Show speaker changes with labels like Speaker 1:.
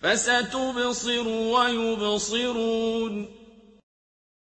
Speaker 1: فَسَتُبْصِرُ وَيُبْصِرُونَ.